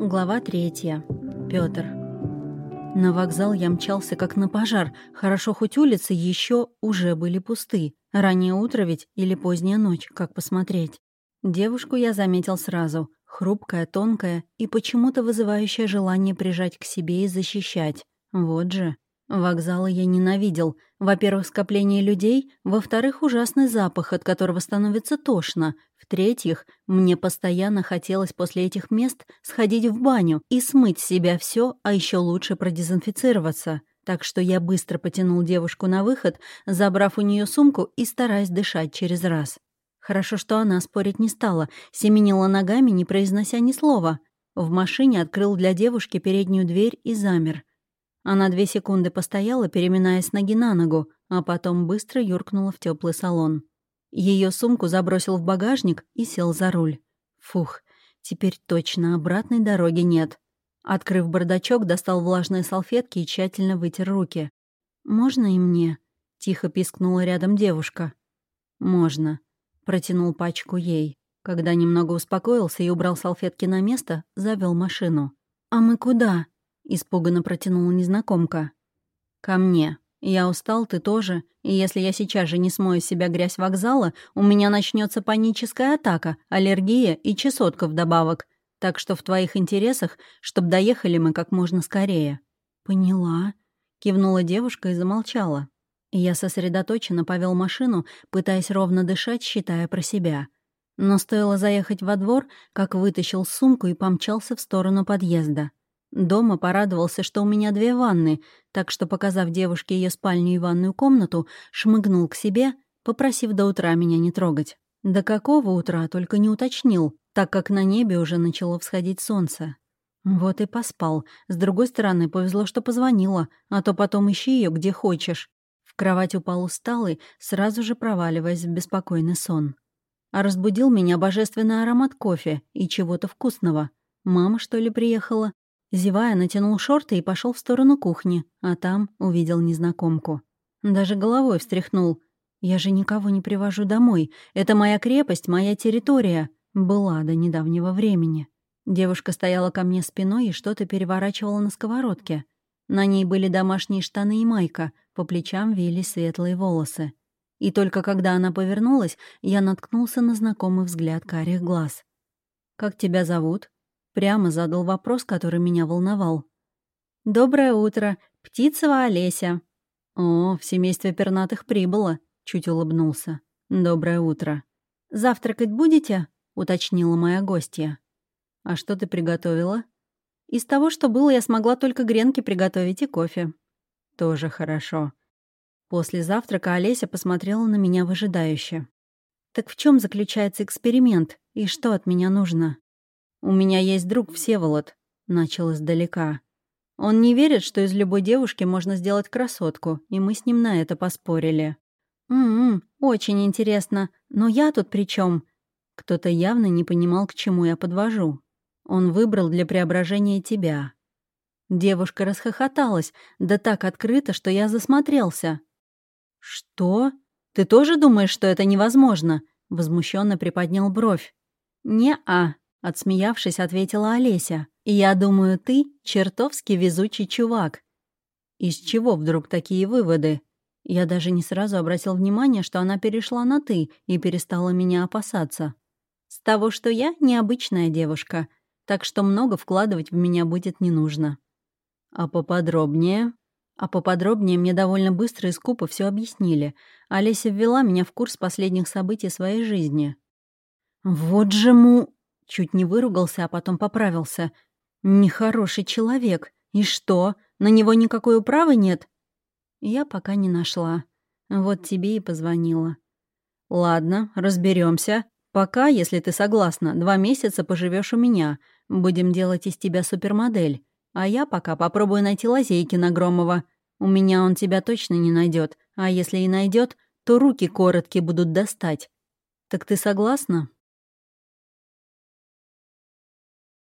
Глава третья. Пётр. На вокзал я мчался как на пожар. Хорошо, хоть улицы еще уже были пусты. Раннее утро ведь или поздняя ночь, как посмотреть. Девушку я заметил сразу. Хрупкая, тонкая и почему-то вызывающая желание прижать к себе и защищать. Вот же. Вокзалы я ненавидел. Во-первых, скопление людей, во-вторых, ужасный запах, от которого становится тошно. В-третьих, мне постоянно хотелось после этих мест сходить в баню и смыть с себя все, а еще лучше продезинфицироваться. Так что я быстро потянул девушку на выход, забрав у нее сумку и стараясь дышать через раз. Хорошо, что она спорить не стала, семенила ногами, не произнося ни слова. В машине открыл для девушки переднюю дверь и замер — она две секунды постояла, переминаясь ноги на ногу, а потом быстро юркнула в теплый салон. Ее сумку забросил в багажник и сел за руль. Фух, теперь точно обратной дороги нет. Открыв бардачок, достал влажные салфетки и тщательно вытер руки. «Можно и мне?» — тихо пискнула рядом девушка. «Можно», — протянул пачку ей. Когда немного успокоился и убрал салфетки на место, завел машину. «А мы куда?» Испуганно протянула незнакомка. «Ко мне. Я устал, ты тоже. И если я сейчас же не смою себя грязь вокзала, у меня начнется паническая атака, аллергия и чесотка вдобавок. Так что в твоих интересах, чтобы доехали мы как можно скорее». «Поняла», — кивнула девушка и замолчала. Я сосредоточенно повел машину, пытаясь ровно дышать, считая про себя. Но стоило заехать во двор, как вытащил сумку и помчался в сторону подъезда. Дома порадовался, что у меня две ванны, так что, показав девушке ее спальню и ванную комнату, шмыгнул к себе, попросив до утра меня не трогать. До какого утра только не уточнил, так как на небе уже начало всходить солнце. Вот и поспал. С другой стороны, повезло, что позвонила, а то потом ищи ее где хочешь. В кровать упал усталый, сразу же проваливаясь в беспокойный сон. А разбудил меня божественный аромат кофе и чего-то вкусного. Мама, что ли, приехала? Зевая, натянул шорты и пошел в сторону кухни, а там увидел незнакомку. Даже головой встряхнул. «Я же никого не привожу домой. Это моя крепость, моя территория. Была до недавнего времени». Девушка стояла ко мне спиной и что-то переворачивала на сковородке. На ней были домашние штаны и майка, по плечам вились светлые волосы. И только когда она повернулась, я наткнулся на знакомый взгляд карих глаз. «Как тебя зовут?» Прямо задал вопрос, который меня волновал. «Доброе утро, Птицева Олеся». «О, в семействе пернатых прибыло», — чуть улыбнулся. «Доброе утро». «Завтракать будете?» — уточнила моя гостья. «А что ты приготовила?» «Из того, что было, я смогла только гренки приготовить и кофе». «Тоже хорошо». После завтрака Олеся посмотрела на меня выжидающе. «Так в чем заключается эксперимент и что от меня нужно?» «У меня есть друг Всеволод», — начал издалека. «Он не верит, что из любой девушки можно сделать красотку, и мы с ним на это поспорили». «М-м, очень интересно. Но я тут при чем? Кто-то явно не понимал, к чему я подвожу. Он выбрал для преображения тебя. Девушка расхохоталась, да так открыто, что я засмотрелся. «Что? Ты тоже думаешь, что это невозможно?» Возмущенно приподнял бровь. «Не-а», Отсмеявшись, ответила Олеся. «Я думаю, ты чертовски везучий чувак». Из чего вдруг такие выводы? Я даже не сразу обратил внимание, что она перешла на «ты» и перестала меня опасаться. С того, что я необычная девушка, так что много вкладывать в меня будет не нужно. А поподробнее? А поподробнее мне довольно быстро и скупо все объяснили. Олеся ввела меня в курс последних событий своей жизни. «Вот же му...» Чуть не выругался, а потом поправился. «Нехороший человек. И что, на него никакой управы нет?» Я пока не нашла. Вот тебе и позвонила. «Ладно, разберемся. Пока, если ты согласна, два месяца поживешь у меня. Будем делать из тебя супермодель. А я пока попробую найти лазейки на Громова. У меня он тебя точно не найдет, а если и найдет, то руки короткие будут достать. Так ты согласна?»